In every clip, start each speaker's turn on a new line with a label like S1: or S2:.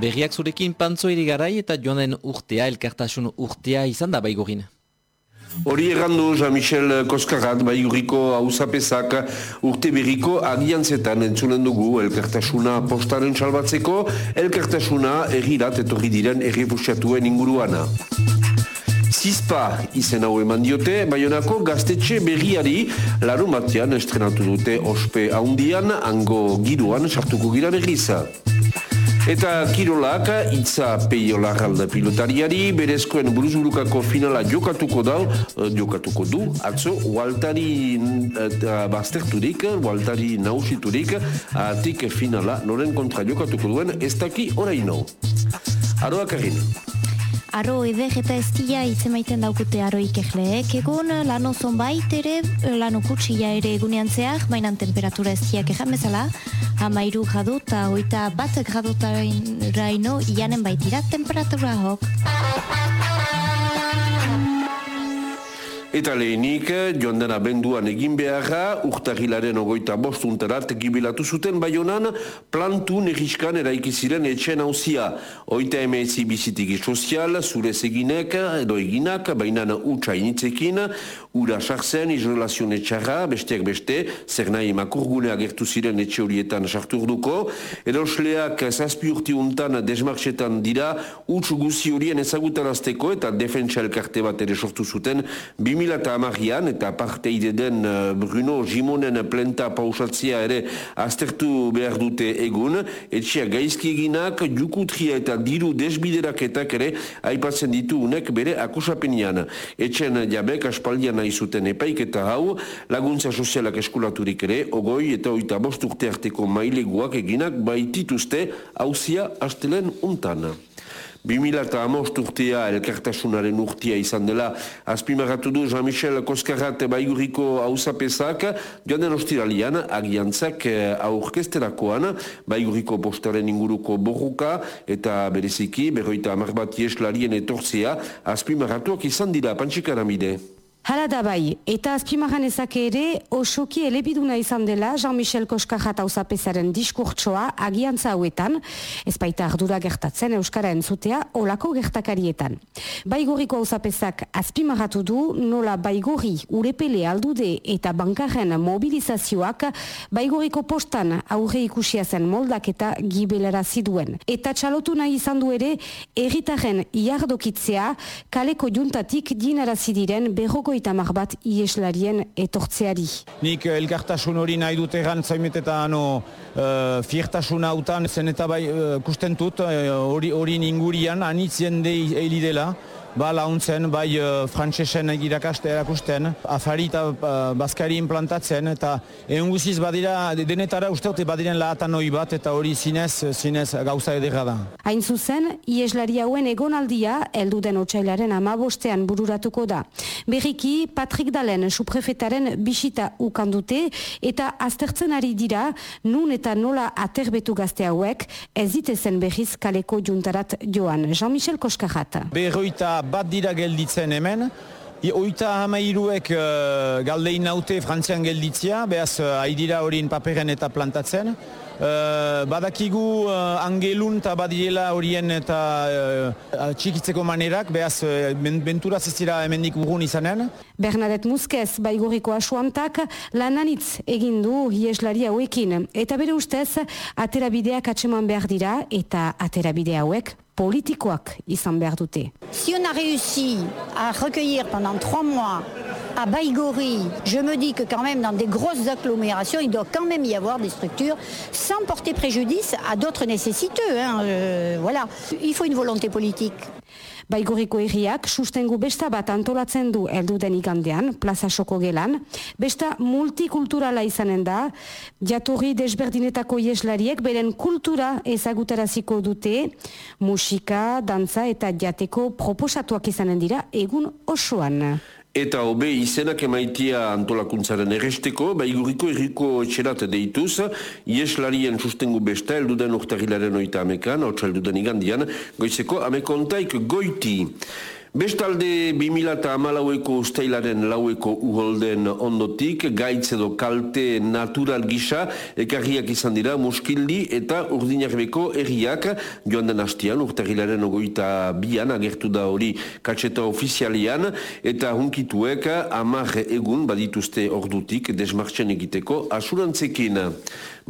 S1: Berriak zurekin pantzoiri garai eta joanen urtea, elkartasun urtea izan da baigorin.
S2: Hori errandu Jean-Michel Koskarat, baiguriko hausapezak urte berriko agiantzetan entzunen dugu elkartasuna postaren salbatzeko, elkartasuna errirat etorri diren errefusiatuen inguruana. Zizpa izen hau eman diote, baionako gaztetxe berriari larun batean estrenatu dute ospe haundian, hango giruan sartuko gira berriza. Eta Kirolak, itza peio lagalda pilotariari, berezkoen buruzurukako finala jokatuko da, eh, jokatuko du, atzo, waltari uh, bazterturik, waltari nausiturik, atik finala noren kontra jokatuko duen, ez daki oraino. Aroak egin.
S3: Aro eder eta estia izemaiten daukute aro ikegleek. Egun lano zonbait ere, lano kutsia ere egunean zehar, mainan temperatura estiak egan bezala, hamairu gradu eta hoita bat gradutaraino ianen baitira temperatura hok.
S2: Eta lehenik, joan dena benduan egin beharra, urtagilaren ogoita bostuntara gibilatu zuten baionan plantu negiskan eraiki ziren etxen hauzia. Oita emeetzi bizitiki sozial, zure eginek edo eginak, baina utxa initzekin, ura sartzen, izolazion etxarra, besteak beste, zer nahi makurgunea gertu ziren etxe horietan sarturduko, erosleak zazpi urti untan dira, utxu guzi horien ezagutarazteko eta defentsa elkarte bat ere sortu zuten, bim 2008an eta parteide den eh, Bruno Gimonen plenta pausatzea ere aztertu behar dute egun, etxia gaizkiginak jukutria eta diru desbideraketak ere aipatzen ditu unek bere akusapenian. Etxen jabek aspaldian nahizuten epaik eta hau, laguntza sozialak eskulaturik ere, ogoi eta oita bosturte arteko maileguak eginak baitituzte hauzia astelen untan. 2000 eta amost urtea elkartasunaren urtea izan dela azpimarratu du Jean-Michel Koskarrat baiguriko hausapezak joan den ostiralian agiantzak eh, aurkesterakoan baiguriko postaren inguruko borruka eta bereziki berroita amar bat jeslarien etortzea azpimarratuak izan dira pantxikaramide.
S4: Hala da bai, eta azpimaran ezak ere osoki elebiduna izan dela Jean-Michel Koskajat hausapezaren diskurtsoa agiantza hauetan, ez baita ardura gertatzen Euskara entzutea olako gertakarietan. Baigoriko hausapezak azpimaratu du nola baigori urepele aldude eta bankarren mobilizazioak baigoriko postan aurre ikusia zen moldak eta gibelera ziduen. Eta txalotu nahi izan du ere erritaren iardokitzea kaleko juntatik dinarazidiren berroko berrogoita mar bat ieslarien etortzeari.
S5: Nik eh, elkartasun hori nahi dut egan zaimet eta no, uh, fiertasun hautan zen eta bai uh, kustentut hori uh, ingurian anitzen de dela ba launtzen, bai uh, frantsesen irakaste erakusten, afari eta uh, baskari implantatzen, eta egun guziz badira, denetara uste dute badiren lahatan hori bat, eta hori zinez, zinez gauza edera da.
S4: Hain zuzen, ieslari hauen egonaldia, elduden otxailaren amabostean bururatuko da. Berriki, Patrick Dalen, suprefetaren bisita ukandute, eta aztertzen ari dira, nun eta nola aterbetu gazte hauek, ez ditezen berriz kaleko juntarat joan. Jean-Michel Koskarat.
S5: Berroita bat dira gelditzen hemen, Oita hamairuek uh, galdein naute frantzian gelditzia, behaz uh, haidira horien paperen eta plantatzen. Uh, badakigu uh, angelun eta badiela horien eta uh, txikitzeko manerak, behaz uh, bentura zezira hemendik urgun izanen.
S4: Bernadette Muskez, baiguriko asuantak, lananitz egindu hieslari hauekin. Eta bere ustez, aterabideak atseman behar dira eta aterabide hauek politikoak izan behar dute.
S6: Si on a réussi à recueillir pendant trois mois à Baïgori, je me dis que quand même dans des grosses agglomérations, il doit quand même y avoir des structures sans porter préjudice à d'autres nécessiteux. Hein, euh, voilà. Il faut une volonté politique.
S4: Baigoriko erriak sustengu besta bat antolatzen du elduden igandean, plaza soko gelan. Besta multikulturala izanen da, jatorri desberdinetako ieslariek beren kultura ezagutaraziko dute, musika, dantza eta jateko proposatuak izanen dira egun osoan.
S2: Eta hobe izenak emaitia antolakuntzaren erresteko, baiguriko erriko etxerat deituz, ieslarien sustengu besta, elduden urtagilaren oita amekan, hau txalduden igandian, goizeko amekontaik goiti. Bestalde 2000 eta amalaueko ustailaren laueko uholden ondotik, gaitz edo kalte natural gisa, ekarriak izan dira muskildi eta urdinarbeko erriak joan den hastian, urtagilaren ogoita bian, agertu da hori katxeta ofizialian, eta hunkituek amar egun badituzte ordutik desmartxen egiteko asurantzekin.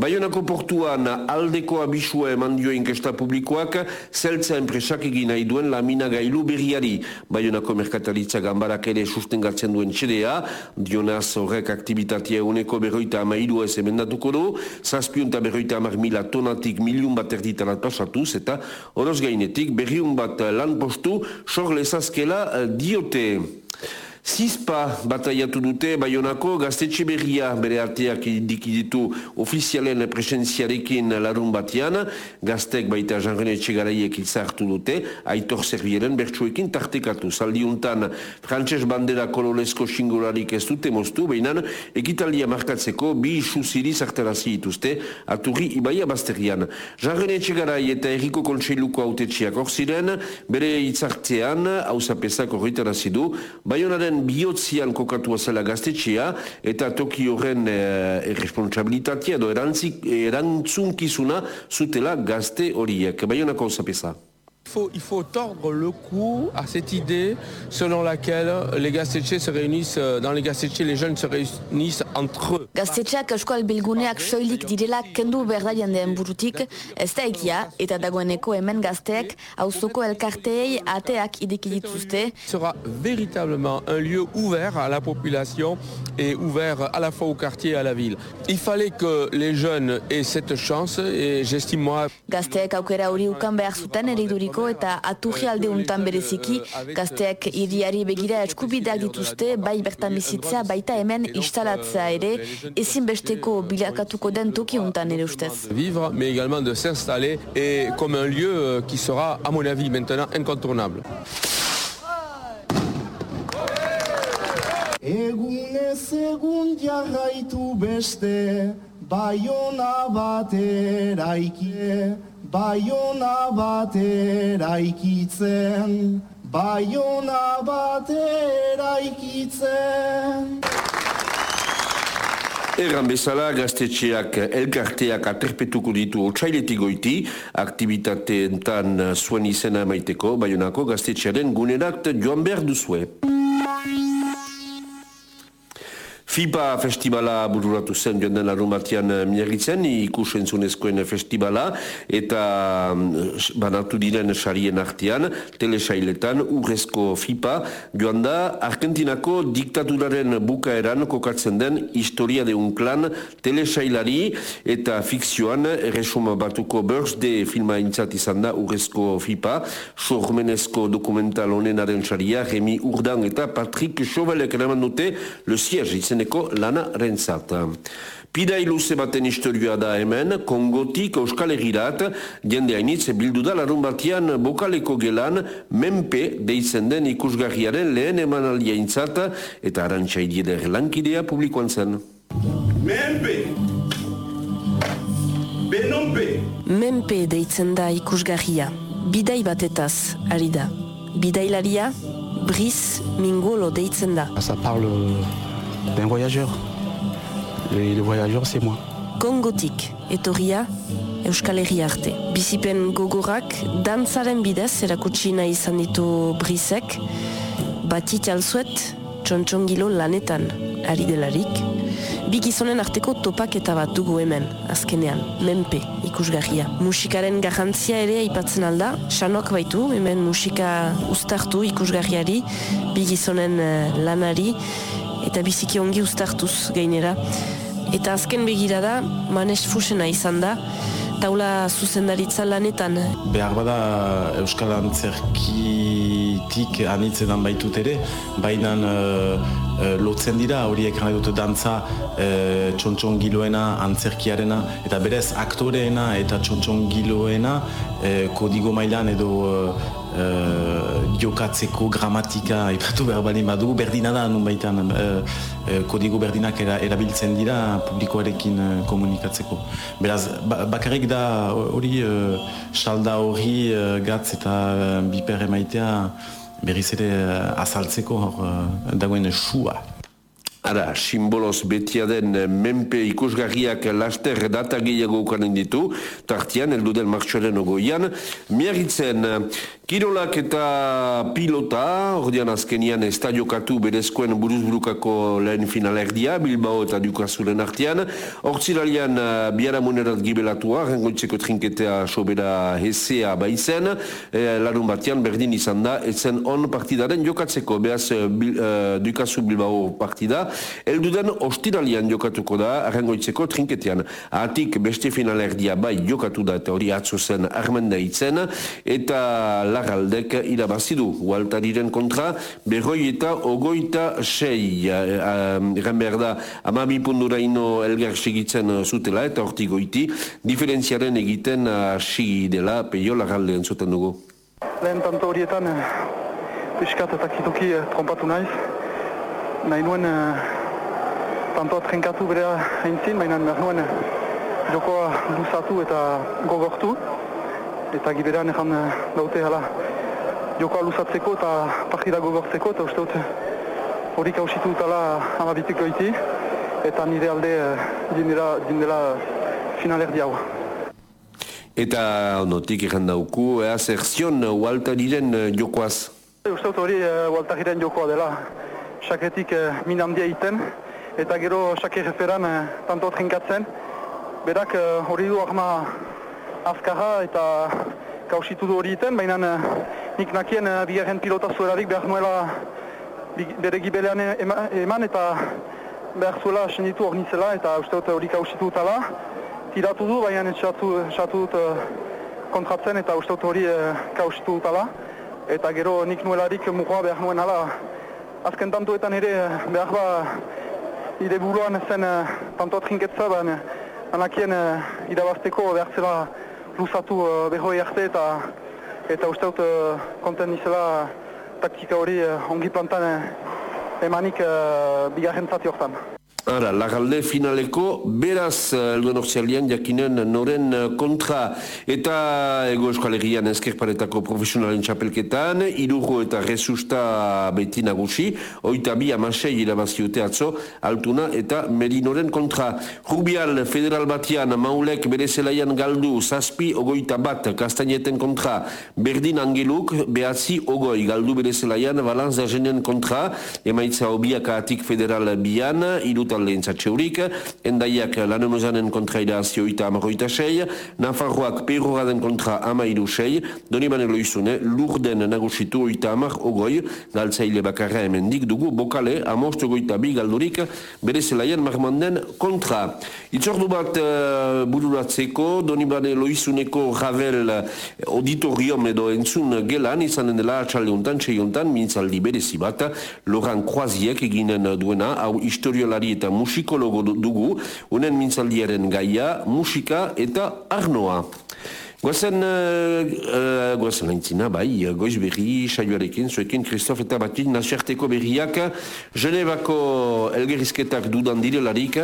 S2: Baionako portuan aldeko abisua eman dio inkesta publikoak zeltza enpresak egin nahi duen lamina gailu berriari. Baionako merkataritza gambarak ere sustengatzen duen txedea, dionaz horrek aktivitatea eguneko berroita amairu ez emendatuko du, zazpiunta berroita amar mila tonatik miliun bat erditarat pasatuz, eta horoz gainetik berriun bat lan postu sor lezazkela diote. Zizpa bataiatu dute Bayonako gaztetxe berria bere arteak dikiditu ofizialen presenziarekin larun batean, gaztek baita janrene etxegaraiek izartu dute, aitor zerbieren bertsuekin tartekatu. Zaldiuntan frantses bandera kololesko singularik ez dute moztu, behinan ekitalia markatzeko bi isu ziri zartarazi dituzte, aturri ibaia bazterian. Janrene etxegarai eta erriko kontseiluko autetxiak hor ziren, bere itzartzean, hausapezak horretarazi du, Bayonaren horren bihotzian kokatu azela gaztetxea eta toki horren eh, irresponsabilitatea edo erantzunkizuna zutela gazte horiek. Baionako zapesa.
S7: Il faut, il faut tordre le cou à cette idée selon laquelle les gaztetxe se réunissent, euh, dans les gaztetxe les jeunes se réunissent entre eux.
S8: Gaztetxeak eskual bilguneak soilik direla kendu berda jendeen burutik, ez da ekia, eta dagoeneko hemen gazteek auzoko elkarteei ateak ideki dituzte.
S7: sera véritablement un lieu ouvert à la population et ouvert à la fois au quartier et à la ville. Il fallait que les jeunes aient cette chance et j'estime moi...
S8: Gazteek aukera hori ukan behar zuten eriduriko eta aturri alde untan bereziki, gazteek iriari begira eskubideak dituzte, bai bertan bizitzea, baita hemen instalatzea ere, ezinbesteko bilakatuko den toki untan ere ustez.
S7: Vivre, mais également de s'installer et comme un lieu euh, qui sera, à mon avis, maintenant incontournable.
S9: Egunez egun jarraitu beste, baiona batera ikie, baiona batera ikitzen, baiona batera ikitzen.
S2: Erran bezala gaztetxeak elkarteak aterpetuko ditu otsailetik goiti, aktivitateetan zuen izena maiteko, baionako gaztetxearen gunerat joan behar duzue. FIPA festivala bururatu zen joan den larun batean miagitzen, ikus entzunezkoen festivala, eta mm, banatu diren sarien artean, telesailetan, urrezko FIPA, joan da, Argentinako diktaturaren bukaeran kokatzen den historia de un klan telesailari eta fikzioan resuma batuko birthday filma intzat izan da urrezko FIPA, sormenezko dokumental honenaren saria, Remi Urdan eta Patrick Chauvelek eraman dute, le siège izeneko lana rentzat. Pidai luze baten historioa da hemen, Kongotik Euskal Herrirat, jende hainitz bildu da larun batian bokaleko gelan, menpe deitzen den ikusgarriaren lehen emanaldia intzat, eta arantxa idieder lankidea publikoan zen.
S10: Menpe! Benonpe!
S11: Menpe deitzen da ikusgarria, bidai batetaz, ari da. Bidailaria, Brice Mingolo deitzen da.
S12: Ça parle d'un voyageur. Et le voyageur, c'est moi.
S11: Kongotik, etorria, Euskal Herri arte. Bizipen gogorak, dantzaren bidez erakutsi nahi izan ditu Brizek, batit alzuet, txontxongilo lanetan, ari delarik. Bi gizonen arteko topaketa bat dugu hemen, azkenean, menpe ikusgarria. Musikaren garrantzia ere aipatzen alda, sanoak baitu, hemen musika ustartu ikusgarriari, bi gizonen eh, lanari, eta biziki ongi ustartuz gainera. Eta azken begirada, manes fusena izan da, taula zuzendaritza lanetan.
S12: Behar bada Euskal Antzerkitik anitzetan baitut ere, baina uh, lotzen dira horiek nahi dute dantza uh, txontxon giloena, antzerkiarena, eta berez aktoreena eta txontxon giloena uh, kodigo mailan edo uh, jokatzeko gramatika aipatu behar bali badu, berdina da nun baitan uh, kodigo berdinak era, erabiltzen dira publikoarekin komunikatzeko. Beraz, ba, bakarrik da hori salda hori gatz eta biper emaitea berriz ere azaltzeko hor dagoen sua.
S2: Ara, simboloz betia den menpe ikusgarriak laster data gehiago ukanen ditu, tartian, eldu den martxoaren ogoian. Miagitzen, kirolak eta pilota, ordean azkenian estadiokatu berezkoen buruzburukako lehen finalerdia, Bilbao eta Dukazuren artian. Hortzilalian, biara munerat gibelatua, rengoitzeko trinketea sobera hezea baizen, e, larun batean berdin izan da, etzen on partidaren jokatzeko, behaz bil, uh, Dukazu Bilbao partida, Elduden ostiralian jokatuko da arrangoitzeko trinketean. Atik beste finalerdia bai jokatu da eta hori atzo zen armenda itzen eta lagaldek irabazidu. Waltariren kontra berroi eta ogoita sei. Egan behar da amabi pundura ino elgar segitzen zutela eta horti goiti diferentziaren egiten sigi dela peio lagaldean zuten dugu.
S13: Lehen tanto horietan piskat eta kituki trompatu naiz. Nahi nuen tantoa trenkatu berea haintzin, baina behar nuen jokoa luzatu eta gogortu. Eta giberean ezan daute hala jokoa luzatzeko eta partida gogortzeko eta uste dut horik hausitu dutala amabitik goiti eta nire alde dindela, dindela finalerdi hau.
S2: Eta onotik egin dauku, ea zer zion Waltariren jokoaz?
S13: Uste dut hori Waltariren jokoa dela. Saketik min handia iten, eta gero sake referan eh, tanto trinkatzen. Berak eh, hori du ahma azkaha eta kausitu du hori iten, baina eh, nik nakien eh, bigarren pilota zuelarik behar nuela bere gibelean eman eta behar zuela senditu hor nitzela eta uste dut hori kausitu dutala. Tiratu du, baina txatu, txatu dut kontratzen eta uste dut hori kausitu dutala. Eta gero nik nuelarik mugoa behar nuen ala. Azken tantuetan ere behar ba ide buruan zen tantoat jinketza, baina anakien irabazteko behartzela luzatu uh, behoi arte eta eta uste dut uh, konten izela taktika hori uh, ongi plantan emanik uh, bigarren zati hortan.
S2: Ara, lagalde finaleko, beraz, elduen orzialian, jakinen noren kontra. Eta ego eskualerian ezkerparetako profesionalen txapelketan, irugo eta resusta beti nagusi, oita bi amasei irabaziote atzo, altuna eta merinoren kontra. Rubial federal batian, maulek bere zelaian galdu, zazpi ogoita bat, kastaineten kontra, berdin angeluk, behatzi ogoi, galdu bere zelaian, balanz da kontra, emaitza obiak atik federal bian, irut talde entzatxeurik, endaiak lanemozanen kontra irazio eta amaroita sei, Nafarroak perroraden kontra amairu sei, doni manelo izune, lurden nagusitu oita amar ogoi, galtzaile bakarra hemendik dugu, bokale, amostu goita bi galdurik, bere zelaien marmanden kontra. Itzordu bat uh, bururatzeko, doni manelo izuneko Ravel auditorium edo entzun gelan, izanen dela atxalde untan, txai untan, mintzaldi berezi bat, Loran Kroaziek eginen duena, hau historiolari eta musikologo dugu, unen mintzaldiaren gaia, musika eta arnoa. Goazen, uh, goazen laintzina, bai, goiz berri, saioarekin, zuekin, Kristof eta Batin, nasiarteko berriak, Genevako elgerizketak dudan direlarik,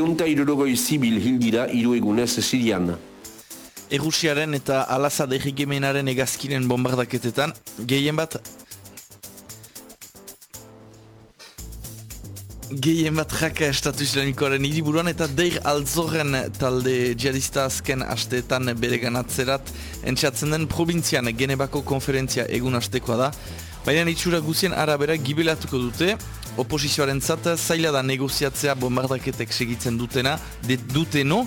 S2: eunta irurogoi zibil hildira, iru egunez Sirian.
S14: Erusiaren eta Alasa derrigemenaren egazkinen bombardaketetan, gehien bat Gehien bat jaka estatu islamikoaren hiriburuan eta deir altzorren talde jihadista azken asteetan bere ganatzerat entxatzen den provintzian genebako konferentzia egun astekoa da. Baina itxura guzien arabera gibelatuko dute, oposizioaren zata zaila da negoziatzea bombardaketek segitzen dutena, duteno,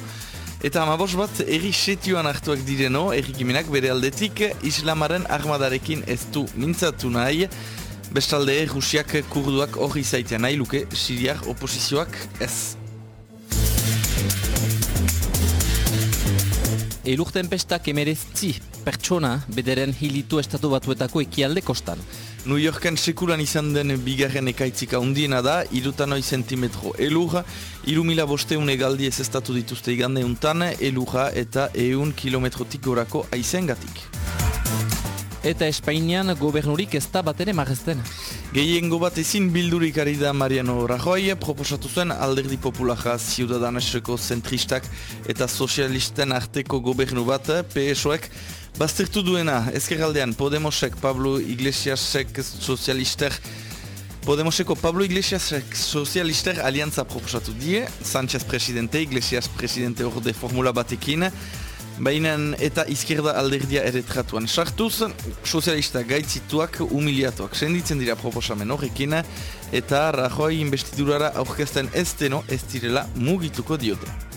S14: eta amabos bat erri setioan hartuak direno, errikimenak bere aldetik islamaren armadarekin ez du mintzatu nahi, Bestalde, Rusiak kurduak hori zaitea nahi luke, Siriak oposizioak ez.
S1: Elurten pestak emereztzi pertsona bederen hilitu estatu batuetako ekialde kostan.
S14: New Yorken sekulan izan den bigarren ekaitzika undiena da, irutanoi zentimetro elur, iru mila bosteun egaldi ez estatu dituzte igande untan, elurra eta eun kilometrotik gorako aizen gatik.
S1: Eta Espainian gobernurik ez da bat ere marrezten.
S14: Gehiengo bat ezin bildurik ari da Mariano Rajoy, proposatu zuen alderdi populaja Ciudadaneseko zentristak eta sozialisten arteko gobernu bat, PSOek, baztertu duena, ezkerraldean Podemosek, Pablo Iglesiasek sozialister, Podemoseko Pablo Iglesias sozialister aliantza proposatu die, Sánchez presidente, Iglesias presidente orde formula batekin, baina eta izkerda alderdia erretratuan sartuz, sozialista gaitzituak humiliatuak senditzen dira proposamen horrekin, eta Rajoy investidurara aurkezten ez deno ez direla mugituko diote.